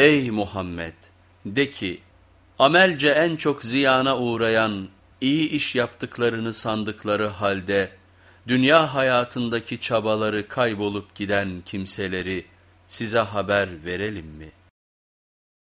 Ey Muhammed! De ki, amelce en çok ziyana uğrayan, iyi iş yaptıklarını sandıkları halde, dünya hayatındaki çabaları kaybolup giden kimseleri size haber verelim mi?''